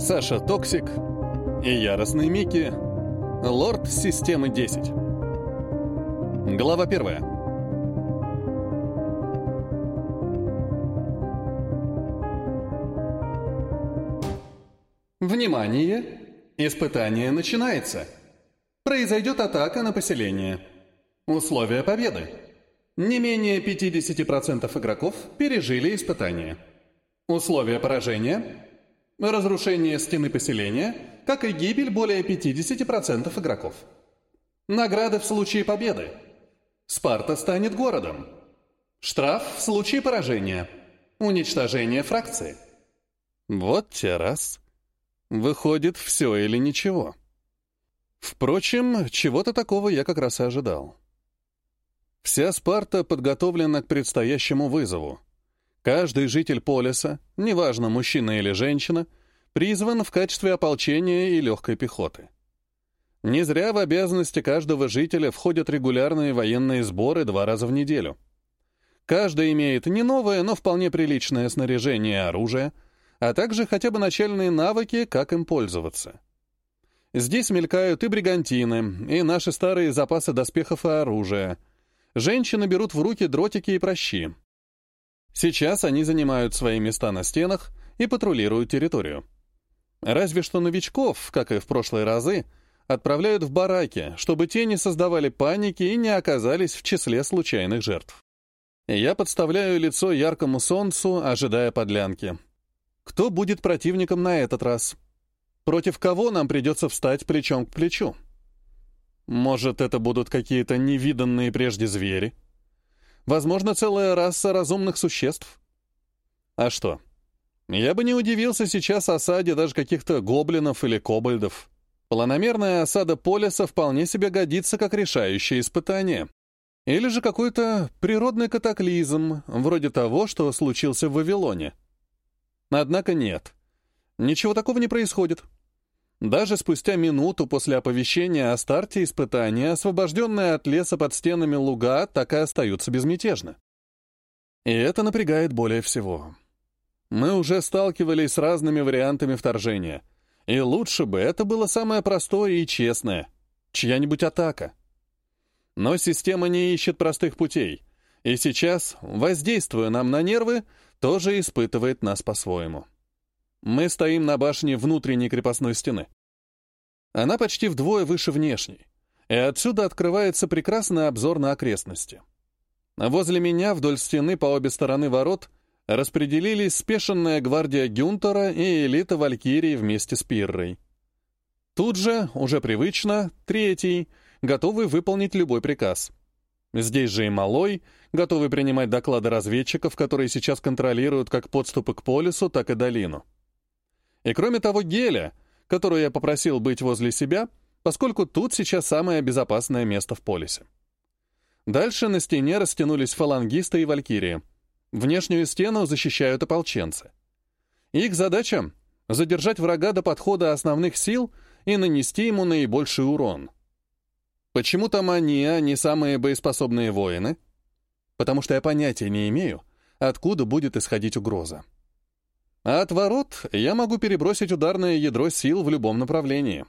Саша Токсик и Яростный Микки, Лорд Системы 10. Глава первая. Внимание! Испытание начинается. Произойдет атака на поселение. Условия победы. Не менее 50% игроков пережили испытание. Условия поражения. Разрушение стены поселения, как и гибель более 50% игроков. Награды в случае победы. Спарта станет городом. Штраф в случае поражения. Уничтожение фракции. Вот те раз. Выходит, все или ничего. Впрочем, чего-то такого я как раз и ожидал. Вся Спарта подготовлена к предстоящему вызову. Каждый житель полиса, неважно, мужчина или женщина, призван в качестве ополчения и легкой пехоты. Не зря в обязанности каждого жителя входят регулярные военные сборы два раза в неделю. Каждый имеет не новое, но вполне приличное снаряжение и оружие, а также хотя бы начальные навыки, как им пользоваться. Здесь мелькают и бригантины, и наши старые запасы доспехов и оружия. Женщины берут в руки дротики и прощи. Сейчас они занимают свои места на стенах и патрулируют территорию. Разве что новичков, как и в прошлые разы, отправляют в бараки, чтобы те не создавали паники и не оказались в числе случайных жертв. Я подставляю лицо яркому солнцу, ожидая подлянки. Кто будет противником на этот раз? Против кого нам придется встать плечом к плечу? Может, это будут какие-то невиданные прежде звери? Возможно, целая раса разумных существ. А что? Я бы не удивился сейчас осаде даже каких-то гоблинов или кобальдов. Планомерная осада полиса вполне себе годится как решающее испытание. Или же какой-то природный катаклизм, вроде того, что случился в Вавилоне. Однако нет. Ничего такого не происходит. Даже спустя минуту после оповещения о старте испытания, освобожденные от леса под стенами луга так и остаются безмятежны. И это напрягает более всего. Мы уже сталкивались с разными вариантами вторжения, и лучше бы это было самое простое и честное — чья-нибудь атака. Но система не ищет простых путей, и сейчас, воздействуя нам на нервы, тоже испытывает нас по-своему. Мы стоим на башне внутренней крепостной стены. Она почти вдвое выше внешней, и отсюда открывается прекрасный обзор на окрестности. Возле меня вдоль стены по обе стороны ворот распределились спешенная гвардия Гюнтера и элита Валькирии вместе с Пиррой. Тут же, уже привычно, третий, готовый выполнить любой приказ. Здесь же и Малой, готовый принимать доклады разведчиков, которые сейчас контролируют как подступы к полюсу, так и долину. И кроме того, Геля, которую я попросил быть возле себя, поскольку тут сейчас самое безопасное место в полисе. Дальше на стене растянулись фалангисты и валькирии. Внешнюю стену защищают ополченцы. Их задача — задержать врага до подхода основных сил и нанести ему наибольший урон. Почему там они, а не самые боеспособные воины? Потому что я понятия не имею, откуда будет исходить угроза. А от ворот я могу перебросить ударное ядро сил в любом направлении.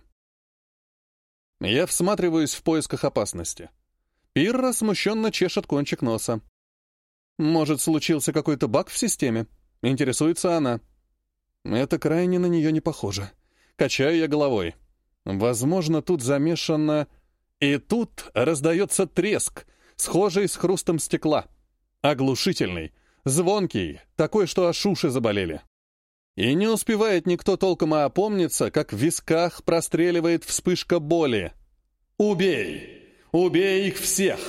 Я всматриваюсь в поисках опасности. Пирра смущенно чешет кончик носа. Может, случился какой-то баг в системе? Интересуется она. Это крайне на нее не похоже. Качаю я головой. Возможно, тут замешано... И тут раздается треск, схожий с хрустом стекла. Оглушительный, звонкий, такой, что аж уши заболели. И не успевает никто толком опомниться, как в висках простреливает вспышка боли. «Убей! Убей их всех!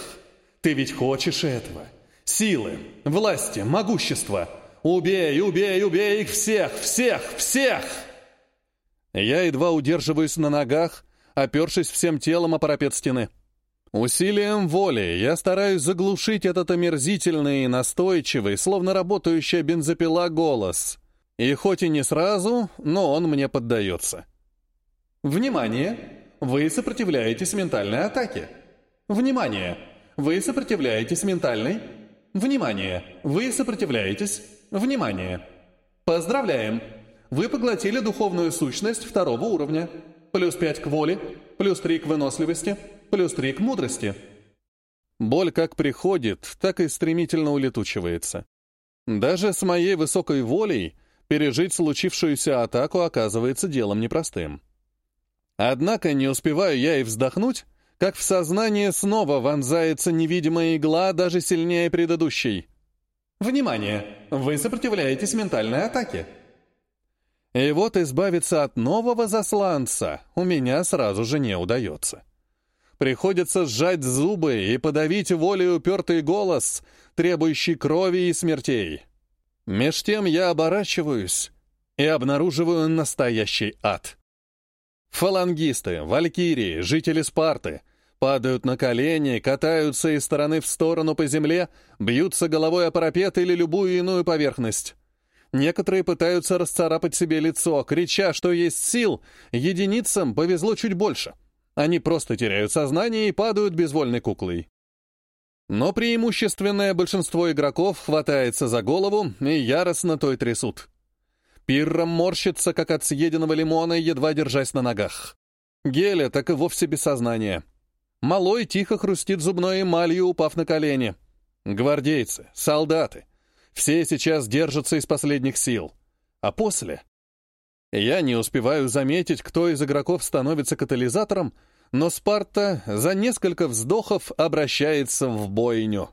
Ты ведь хочешь этого! Силы, власти, могущества! Убей, убей, убей их всех! Всех! Всех!» Я едва удерживаюсь на ногах, опершись всем телом о парапет стены. Усилием воли я стараюсь заглушить этот омерзительный и настойчивый, словно работающая бензопила, голос — и хоть и не сразу, но он мне поддается. Внимание! Вы сопротивляетесь ментальной атаке. Внимание! Вы сопротивляетесь ментальной. Внимание! Вы сопротивляетесь. Внимание! Поздравляем! вы поглотили духовную сущность второго уровня. Плюс 5 к воле, плюс 3 к выносливости, плюс 3 к мудрости. Боль как приходит, так и стремительно улетучивается. Даже с моей высокой волей пережить случившуюся атаку оказывается делом непростым. Однако не успеваю я и вздохнуть, как в сознание снова вонзается невидимая игла, даже сильнее предыдущей. Внимание! Вы сопротивляетесь ментальной атаке. И вот избавиться от нового засланца у меня сразу же не удается. Приходится сжать зубы и подавить волей упертый голос, требующий крови и смертей. Меж тем я оборачиваюсь и обнаруживаю настоящий ад. Фалангисты, валькирии, жители Спарты падают на колени, катаются из стороны в сторону по земле, бьются головой о парапет или любую иную поверхность. Некоторые пытаются расцарапать себе лицо, крича, что есть сил, единицам повезло чуть больше. Они просто теряют сознание и падают безвольной куклой. Но преимущественное большинство игроков хватается за голову и яростно той трясут. Пирром морщится, как от съеденного лимона, едва держась на ногах. Геля так и вовсе без сознания. Малой тихо хрустит зубной эмалью, упав на колени. Гвардейцы, солдаты. Все сейчас держатся из последних сил. А после я не успеваю заметить, кто из игроков становится катализатором, но Спарта за несколько вздохов обращается в бойню.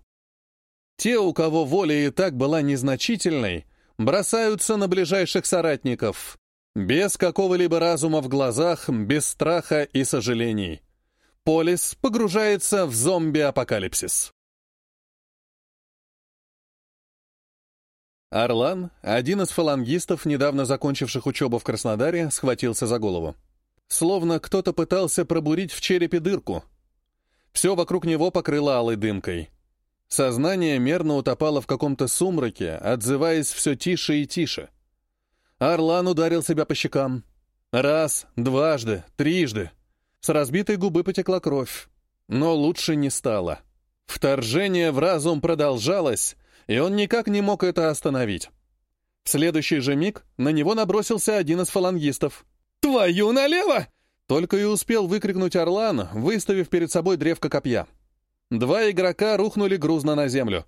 Те, у кого воля и так была незначительной, бросаются на ближайших соратников, без какого-либо разума в глазах, без страха и сожалений. Полис погружается в зомби-апокалипсис. Орлан, один из фалангистов, недавно закончивших учебу в Краснодаре, схватился за голову. Словно кто-то пытался пробурить в черепе дырку. Все вокруг него покрыло алой дымкой. Сознание мерно утопало в каком-то сумраке, отзываясь все тише и тише. Орлан ударил себя по щекам. Раз, дважды, трижды. С разбитой губы потекла кровь. Но лучше не стало. Вторжение в разум продолжалось, и он никак не мог это остановить. В следующий же миг на него набросился один из фалангистов. «Твою налево!» Только и успел выкрикнуть Орлан, выставив перед собой древко копья. Два игрока рухнули грузно на землю.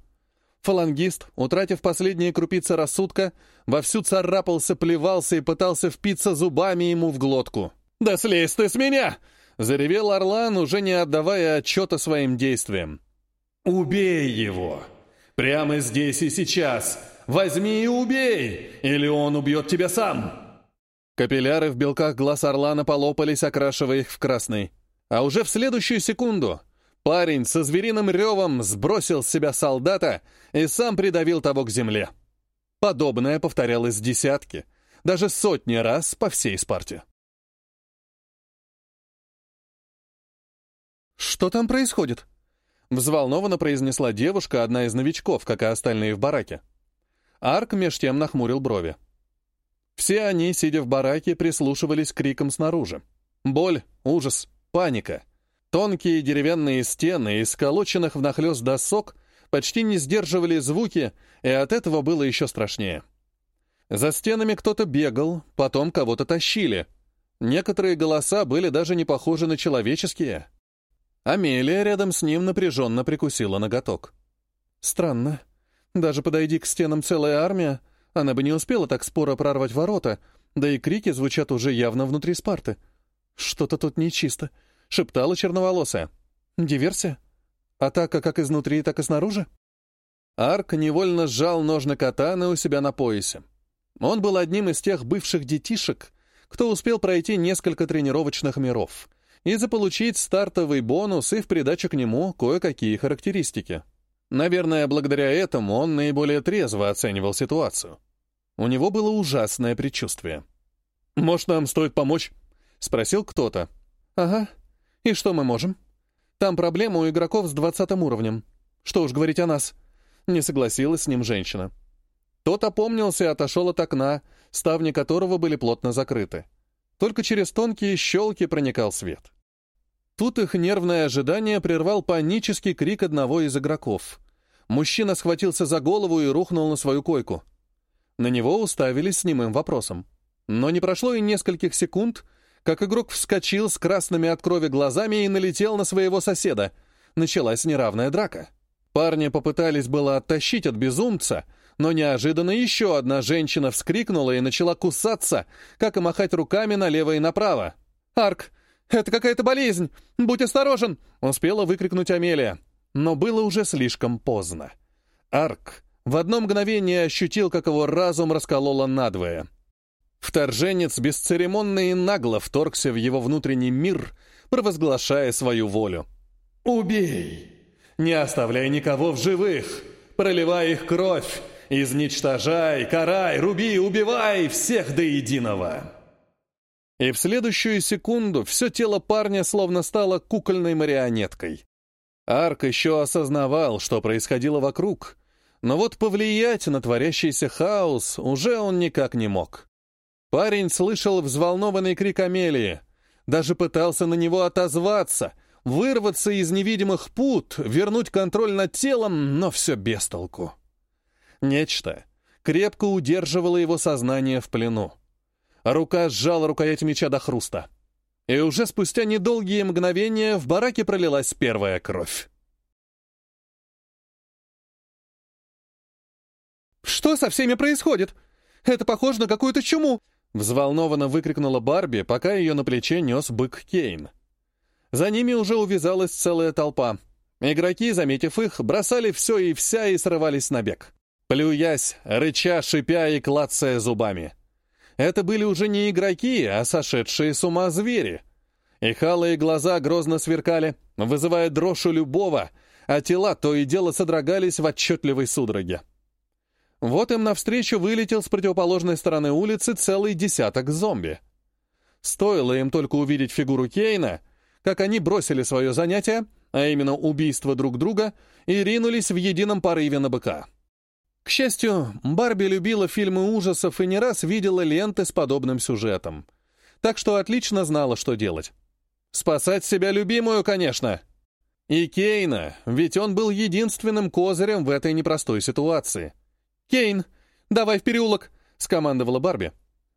Фалангист, утратив последние крупицы рассудка, вовсю царапался, плевался и пытался впиться зубами ему в глотку. «Да слезь ты с меня!» — заревел Орлан, уже не отдавая отчета своим действиям. «Убей его!» Прямо здесь и сейчас. Возьми и убей, или он убьет тебя сам!» Капилляры в белках глаз Орлана полопались, окрашивая их в красный. А уже в следующую секунду парень со звериным ревом сбросил с себя солдата и сам придавил того к земле. Подобное повторялось десятки, даже сотни раз по всей Спарте. «Что там происходит?» Взволнованно произнесла девушка, одна из новичков, как и остальные в бараке. Арк меж тем нахмурил брови. Все они, сидя в бараке, прислушивались к крикам снаружи. Боль, ужас, паника. Тонкие деревянные стены из сколоченных внахлёст досок почти не сдерживали звуки, и от этого было еще страшнее. За стенами кто-то бегал, потом кого-то тащили. Некоторые голоса были даже не похожи на человеческие. Амелия рядом с ним напряженно прикусила ноготок. Странно. Даже подойди к стенам целая армия, она бы не успела так споро прорвать ворота, да и крики звучат уже явно внутри Спарты. «Что-то тут нечисто», — шептала черноволосая. «Диверсия? Атака как изнутри, так и снаружи?» Арк невольно сжал ножны катаны у себя на поясе. Он был одним из тех бывших детишек, кто успел пройти несколько тренировочных миров — и заполучить стартовый бонус и в придачу к нему кое-какие характеристики. Наверное, благодаря этому он наиболее трезво оценивал ситуацию. У него было ужасное предчувствие. «Может, нам стоит помочь?» — спросил кто-то. «Ага. И что мы можем?» «Там проблема у игроков с двадцатым уровнем. Что уж говорить о нас?» Не согласилась с ним женщина. Тот опомнился и отошел от окна, ставни которого были плотно закрыты. Только через тонкие щелки проникал свет. Тут их нервное ожидание прервал панический крик одного из игроков. Мужчина схватился за голову и рухнул на свою койку. На него уставились с немым вопросом. Но не прошло и нескольких секунд, как игрок вскочил с красными от крови глазами и налетел на своего соседа. Началась неравная драка. Парни попытались было оттащить от безумца, но неожиданно еще одна женщина вскрикнула и начала кусаться, как и махать руками налево и направо. «Арк, это какая-то болезнь! Будь осторожен!» — успела выкрикнуть Амелия. Но было уже слишком поздно. Арк в одно мгновение ощутил, как его разум раскололо надвое. Вторженец бесцеремонно и нагло вторгся в его внутренний мир, провозглашая свою волю. «Убей! Не оставляй никого в живых! Проливай их кровь! Изничтожай, карай, руби, убивай всех до единого!» И в следующую секунду все тело парня словно стало кукольной марионеткой. Арк еще осознавал, что происходило вокруг, но вот повлиять на творящийся хаос уже он никак не мог. Парень слышал взволнованный крик Амелии, даже пытался на него отозваться, вырваться из невидимых пут, вернуть контроль над телом, но все без толку. Нечто крепко удерживало его сознание в плену. Рука сжала рукоять меча до хруста. И уже спустя недолгие мгновения в бараке пролилась первая кровь. «Что со всеми происходит? Это похоже на какую-то чуму!» Взволнованно выкрикнула Барби, пока ее на плече нес бык Кейн. За ними уже увязалась целая толпа. Игроки, заметив их, бросали все и вся и срывались на бег. Плюясь, рыча, шипя и клацая зубами. Это были уже не игроки, а сошедшие с ума звери. Их алые глаза грозно сверкали, вызывая дрожь у любого, а тела то и дело содрогались в отчетливой судороге. Вот им навстречу вылетел с противоположной стороны улицы целый десяток зомби. Стоило им только увидеть фигуру Кейна, как они бросили свое занятие, а именно убийство друг друга, и ринулись в едином порыве на быка. К счастью, Барби любила фильмы ужасов и не раз видела ленты с подобным сюжетом. Так что отлично знала, что делать. Спасать себя любимую, конечно. И Кейна, ведь он был единственным козырем в этой непростой ситуации. «Кейн, давай в переулок!» — скомандовала Барби.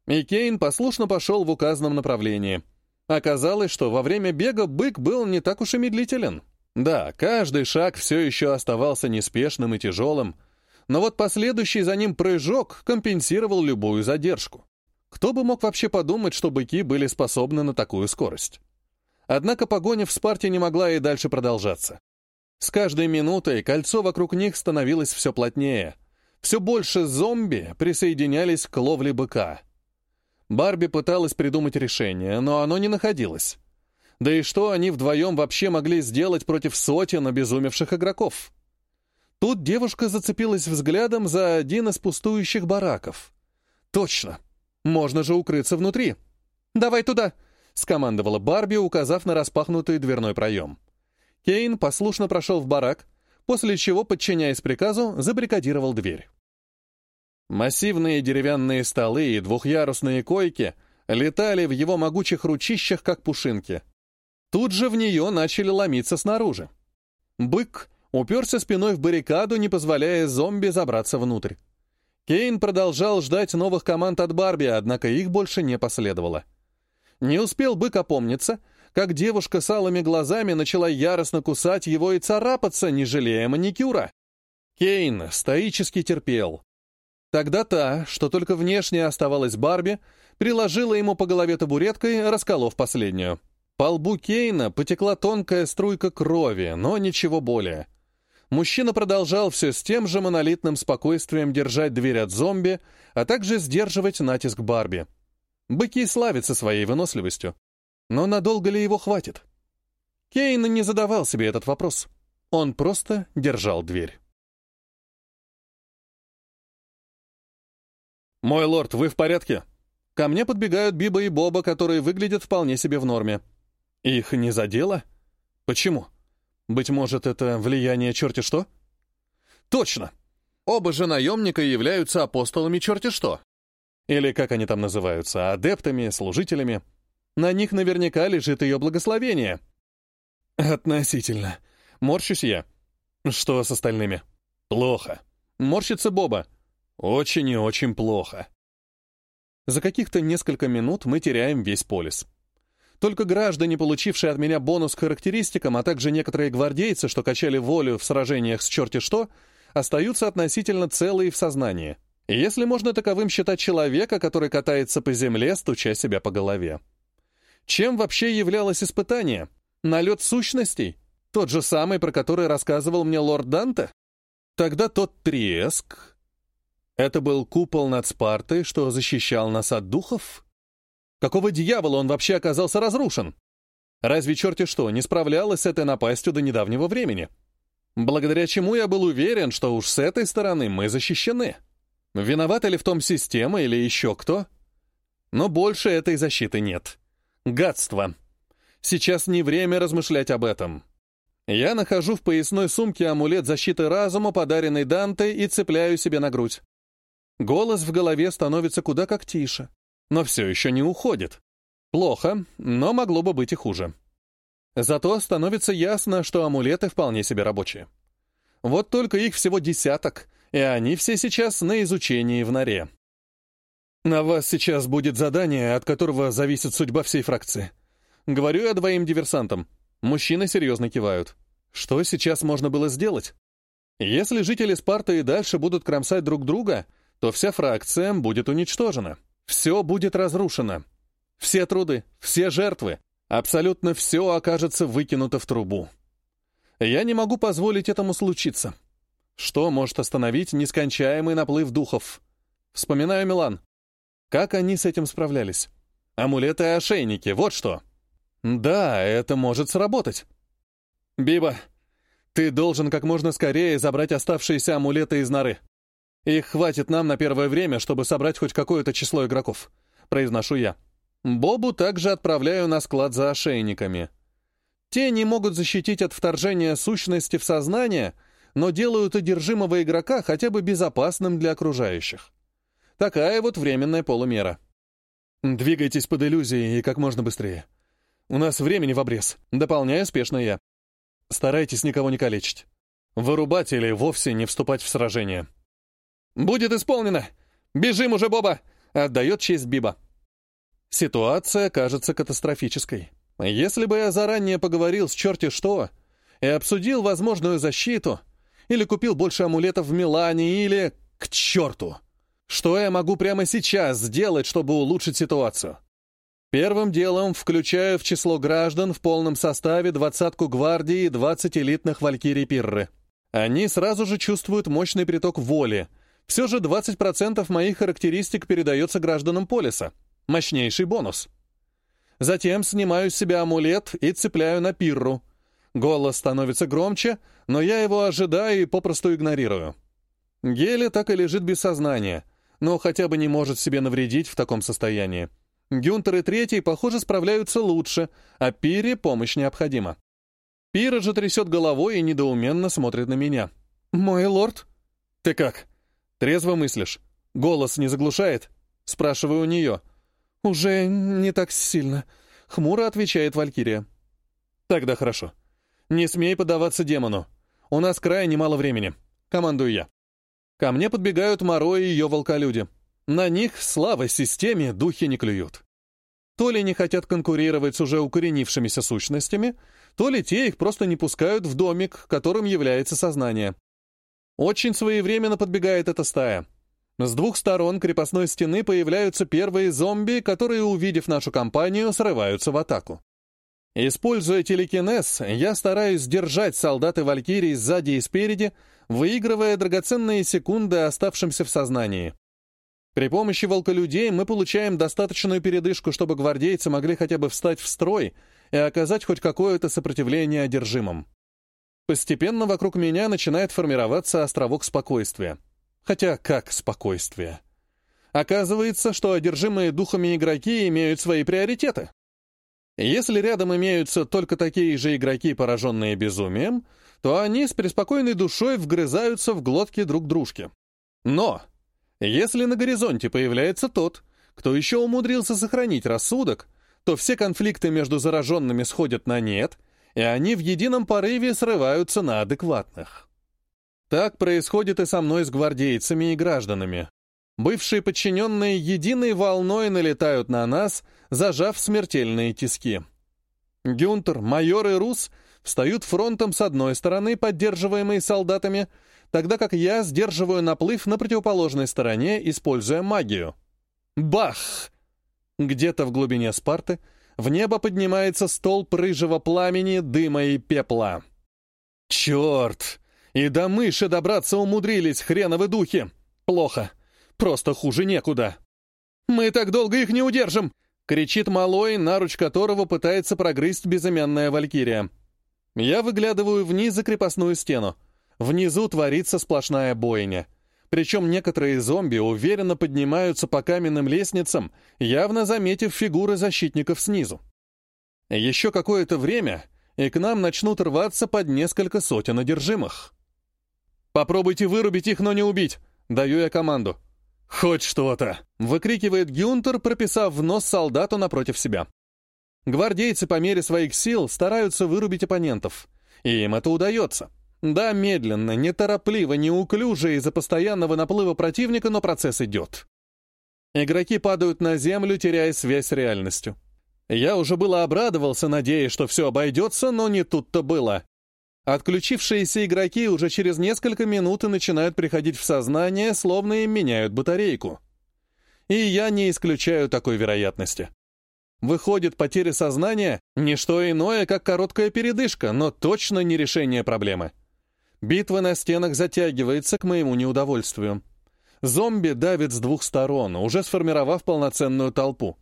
И Кейн послушно пошел в указанном направлении. Оказалось, что во время бега бык был не так уж и медлителен. Да, каждый шаг все еще оставался неспешным и тяжелым, но вот последующий за ним прыжок компенсировал любую задержку. Кто бы мог вообще подумать, что быки были способны на такую скорость? Однако погоня в Спарте не могла и дальше продолжаться. С каждой минутой кольцо вокруг них становилось все плотнее. Все больше зомби присоединялись к ловле быка. Барби пыталась придумать решение, но оно не находилось. Да и что они вдвоем вообще могли сделать против сотен обезумевших игроков? Тут девушка зацепилась взглядом за один из пустующих бараков. «Точно! Можно же укрыться внутри!» «Давай туда!» — скомандовала Барби, указав на распахнутый дверной проем. Кейн послушно прошел в барак, после чего, подчиняясь приказу, забрикадировал дверь. Массивные деревянные столы и двухъярусные койки летали в его могучих ручищах, как пушинки. Тут же в нее начали ломиться снаружи. Бык уперся спиной в баррикаду, не позволяя зомби забраться внутрь. Кейн продолжал ждать новых команд от Барби, однако их больше не последовало. Не успел бык опомниться, как девушка с алыми глазами начала яростно кусать его и царапаться, не жалея маникюра. Кейн стоически терпел. Тогда та, что только внешне оставалась Барби, приложила ему по голове табуреткой, расколов последнюю. По лбу Кейна потекла тонкая струйка крови, но ничего более. Мужчина продолжал все с тем же монолитным спокойствием держать дверь от зомби, а также сдерживать натиск Барби. Быки славятся своей выносливостью. Но надолго ли его хватит? Кейн не задавал себе этот вопрос. Он просто держал дверь. «Мой лорд, вы в порядке?» Ко мне подбегают Биба и Боба, которые выглядят вполне себе в норме. Их не задело? Почему? Быть может, это влияние черти что? Точно! Оба же наемника являются апостолами черти что. Или как они там называются, адептами, служителями. На них наверняка лежит ее благословение. Относительно. Морщусь я. Что с остальными? Плохо. Морщится Боба. Очень и очень плохо. За каких-то несколько минут мы теряем весь полис. Только граждане, получившие от меня бонус к характеристикам, а также некоторые гвардейцы, что качали волю в сражениях с черти что, остаются относительно целые в сознании. Если можно таковым считать человека, который катается по земле, стуча себя по голове. Чем вообще являлось испытание? Налет сущностей? Тот же самый, про который рассказывал мне лорд Данте? Тогда тот треск... Это был купол над Спартой, что защищал нас от духов? Какого дьявола он вообще оказался разрушен? Разве черти что, не справлялась с этой напастью до недавнего времени? Благодаря чему я был уверен, что уж с этой стороны мы защищены. Виновата ли в том система или еще кто? Но больше этой защиты нет. Гадство. Сейчас не время размышлять об этом. Я нахожу в поясной сумке амулет защиты разума, подаренный Данте, и цепляю себе на грудь. Голос в голове становится куда как тише, но все еще не уходит. Плохо, но могло бы быть и хуже. Зато становится ясно, что амулеты вполне себе рабочие. Вот только их всего десяток, и они все сейчас на изучении в норе. На вас сейчас будет задание, от которого зависит судьба всей фракции. Говорю я двоим диверсантам. Мужчины серьезно кивают. Что сейчас можно было сделать? Если жители Спарта и дальше будут кромсать друг друга, то вся фракция будет уничтожена. Все будет разрушено. Все труды, все жертвы, абсолютно все окажется выкинуто в трубу. Я не могу позволить этому случиться. Что может остановить нескончаемый наплыв духов? Вспоминаю Милан. Как они с этим справлялись? Амулеты и ошейники, вот что. Да, это может сработать. Биба, ты должен как можно скорее забрать оставшиеся амулеты из норы. Их хватит нам на первое время, чтобы собрать хоть какое-то число игроков. Произношу я. Бобу также отправляю на склад за ошейниками. Те не могут защитить от вторжения сущности в сознание, но делают одержимого игрока хотя бы безопасным для окружающих. Такая вот временная полумера. Двигайтесь под иллюзией и как можно быстрее. У нас времени в обрез. Дополняю спешно я. Старайтесь никого не калечить. Вырубать или вовсе не вступать в сражение. «Будет исполнено! Бежим уже, Боба!» — отдает честь Биба. Ситуация кажется катастрофической. Если бы я заранее поговорил с черти что и обсудил возможную защиту, или купил больше амулетов в Милане, или... К черту! Что я могу прямо сейчас сделать, чтобы улучшить ситуацию? Первым делом включаю в число граждан в полном составе двадцатку гвардии и двадцать элитных валькирий Пирры. Они сразу же чувствуют мощный приток воли. Все же 20% моих характеристик передается гражданам полиса. Мощнейший бонус. Затем снимаю с себя амулет и цепляю на Пирру. Голос становится громче, но я его ожидаю и попросту игнорирую. Гели так и лежит без сознания, но хотя бы не может себе навредить в таком состоянии. Гюнтер и Третий, похоже, справляются лучше, а Пире помощь необходима. Пира же трясет головой и недоуменно смотрит на меня. «Мой лорд?» «Ты как? Трезво мыслишь? Голос не заглушает?» Спрашиваю у нее. «Уже не так сильно», — хмуро отвечает Валькирия. «Тогда хорошо. Не смей поддаваться демону. У нас крайне мало времени. Командую я». Ко мне подбегают Моро и ее волколюди. На них, слава системе, духи не клюют. То ли не хотят конкурировать с уже укоренившимися сущностями, то ли те их просто не пускают в домик, которым является сознание. Очень своевременно подбегает эта стая. С двух сторон крепостной стены появляются первые зомби, которые, увидев нашу компанию, срываются в атаку. Используя телекинез, я стараюсь сдержать солдаты Валькирии сзади и спереди, выигрывая драгоценные секунды оставшимся в сознании. При помощи волколюдей мы получаем достаточную передышку, чтобы гвардейцы могли хотя бы встать в строй и оказать хоть какое-то сопротивление одержимым. Постепенно вокруг меня начинает формироваться островок спокойствия. Хотя как спокойствие? Оказывается, что одержимые духами игроки имеют свои приоритеты. Если рядом имеются только такие же игроки, пораженные безумием, то они с преспокойной душой вгрызаются в глотки друг дружки. Но если на горизонте появляется тот, кто еще умудрился сохранить рассудок, то все конфликты между зараженными сходят на нет, и они в едином порыве срываются на адекватных. Так происходит и со мной с гвардейцами и гражданами. Бывшие подчиненные единой волной налетают на нас, зажав смертельные тиски. Гюнтер, майор и Рус встают фронтом с одной стороны, поддерживаемые солдатами, тогда как я сдерживаю наплыв на противоположной стороне, используя магию. Бах! Где-то в глубине Спарты в небо поднимается столб рыжего пламени, дыма и пепла. Черт! И до мыши добраться умудрились, хреновы духи! Плохо. Просто хуже некуда. «Мы так долго их не удержим!» — кричит малой, наруч которого пытается прогрызть безымянная валькирия. Я выглядываю вниз за крепостную стену. Внизу творится сплошная бойня. Причем некоторые зомби уверенно поднимаются по каменным лестницам, явно заметив фигуры защитников снизу. Еще какое-то время, и к нам начнут рваться под несколько сотен одержимых. «Попробуйте вырубить их, но не убить!» — даю я команду. «Хоть что-то!» — выкрикивает Гюнтер, прописав в нос солдату напротив себя. Гвардейцы по мере своих сил стараются вырубить оппонентов. И им это удается. Да, медленно, неторопливо, неуклюже из-за постоянного наплыва противника, но процесс идет. Игроки падают на землю, теряя связь с реальностью. Я уже было обрадовался, надеясь, что все обойдется, но не тут-то было. Отключившиеся игроки уже через несколько минут начинают приходить в сознание, словно им меняют батарейку. И я не исключаю такой вероятности. Выходит, потеря сознания — не что иное, как короткая передышка, но точно не решение проблемы. Битва на стенах затягивается к моему неудовольствию. Зомби давит с двух сторон, уже сформировав полноценную толпу.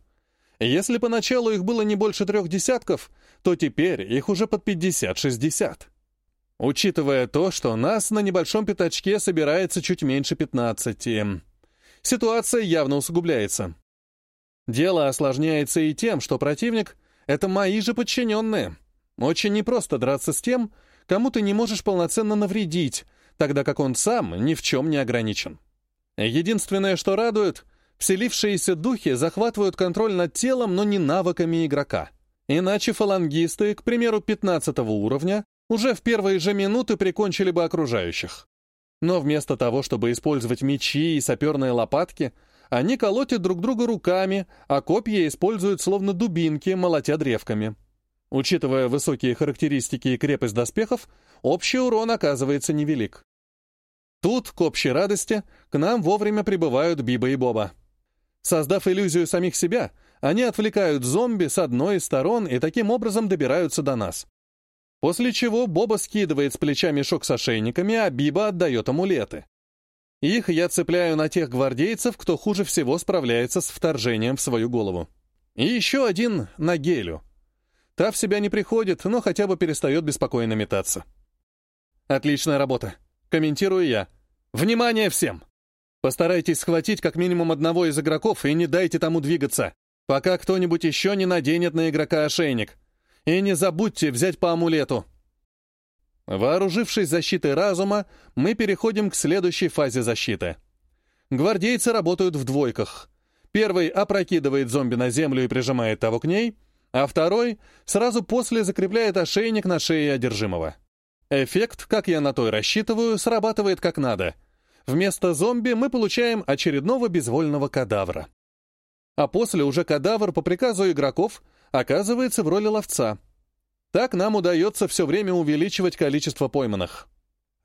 Если поначалу их было не больше трех десятков, то теперь их уже под 50-60. Учитывая то, что нас на небольшом пятачке собирается чуть меньше 15, ситуация явно усугубляется. Дело осложняется и тем, что противник — это мои же подчиненные. Очень непросто драться с тем, кому ты не можешь полноценно навредить, тогда как он сам ни в чем не ограничен. Единственное, что радует, вселившиеся духи захватывают контроль над телом, но не навыками игрока. Иначе фалангисты, к примеру, 15 уровня, уже в первые же минуты прикончили бы окружающих. Но вместо того, чтобы использовать мечи и саперные лопатки, они колотят друг друга руками, а копья используют словно дубинки, молотя древками. Учитывая высокие характеристики и крепость доспехов, общий урон оказывается невелик. Тут, к общей радости, к нам вовремя прибывают Биба и Боба. Создав иллюзию самих себя, они отвлекают зомби с одной из сторон и таким образом добираются до нас. После чего Боба скидывает с плеча мешок с ошейниками, а Биба отдает амулеты. Их я цепляю на тех гвардейцев, кто хуже всего справляется с вторжением в свою голову. И еще один на Гелю. Та в себя не приходит, но хотя бы перестает беспокойно метаться. Отличная работа. Комментирую я. Внимание всем! Постарайтесь схватить как минимум одного из игроков и не дайте тому двигаться, пока кто-нибудь еще не наденет на игрока ошейник. И не забудьте взять по амулету. Вооружившись защитой разума, мы переходим к следующей фазе защиты. Гвардейцы работают в двойках. Первый опрокидывает зомби на землю и прижимает того к ней, а второй сразу после закрепляет ошейник на шее одержимого. Эффект, как я на то и рассчитываю, срабатывает как надо. Вместо зомби мы получаем очередного безвольного кадавра. А после уже кадавр по приказу игроков оказывается в роли ловца. Так нам удается все время увеличивать количество пойманных.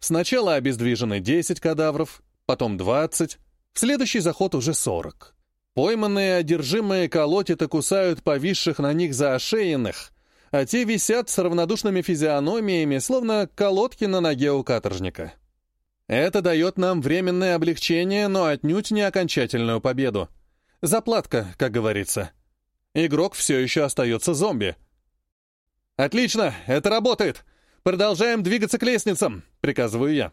Сначала обездвижены 10 кадавров, потом 20, в следующий заход уже 40. Пойманные одержимые колотят и кусают повисших на них заошеянных, а те висят с равнодушными физиономиями, словно колодки на ноге у каторжника. Это дает нам временное облегчение, но отнюдь не окончательную победу. Заплатка, как говорится. Игрок все еще остается зомби. «Отлично, это работает! Продолжаем двигаться к лестницам!» — приказываю я.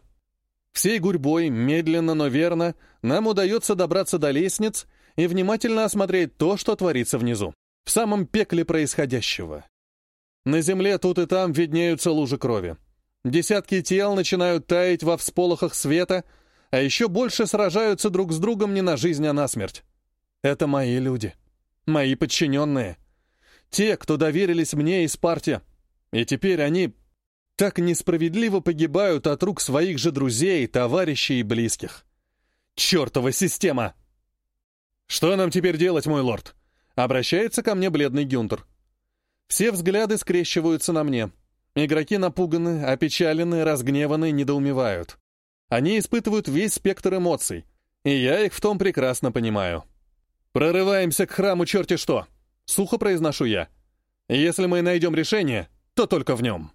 Всей гурьбой, медленно, но верно, нам удается добраться до лестниц и внимательно осмотреть то, что творится внизу, в самом пекле происходящего. На земле тут и там виднеются лужи крови. Десятки тел начинают таять во всполохах света, а еще больше сражаются друг с другом не на жизнь, а на смерть. Это мои люди. Мои подчиненные. Те, кто доверились мне и Спарте. И теперь они так несправедливо погибают от рук своих же друзей, товарищей и близких. Чертова система! «Что нам теперь делать, мой лорд?» Обращается ко мне бледный Гюнтер. Все взгляды скрещиваются на мне. Игроки напуганы, опечалены, разгневаны, недоумевают. Они испытывают весь спектр эмоций, и я их в том прекрасно понимаю. «Прорываемся к храму черти что!» — сухо произношу я. «Если мы найдем решение, то только в нем».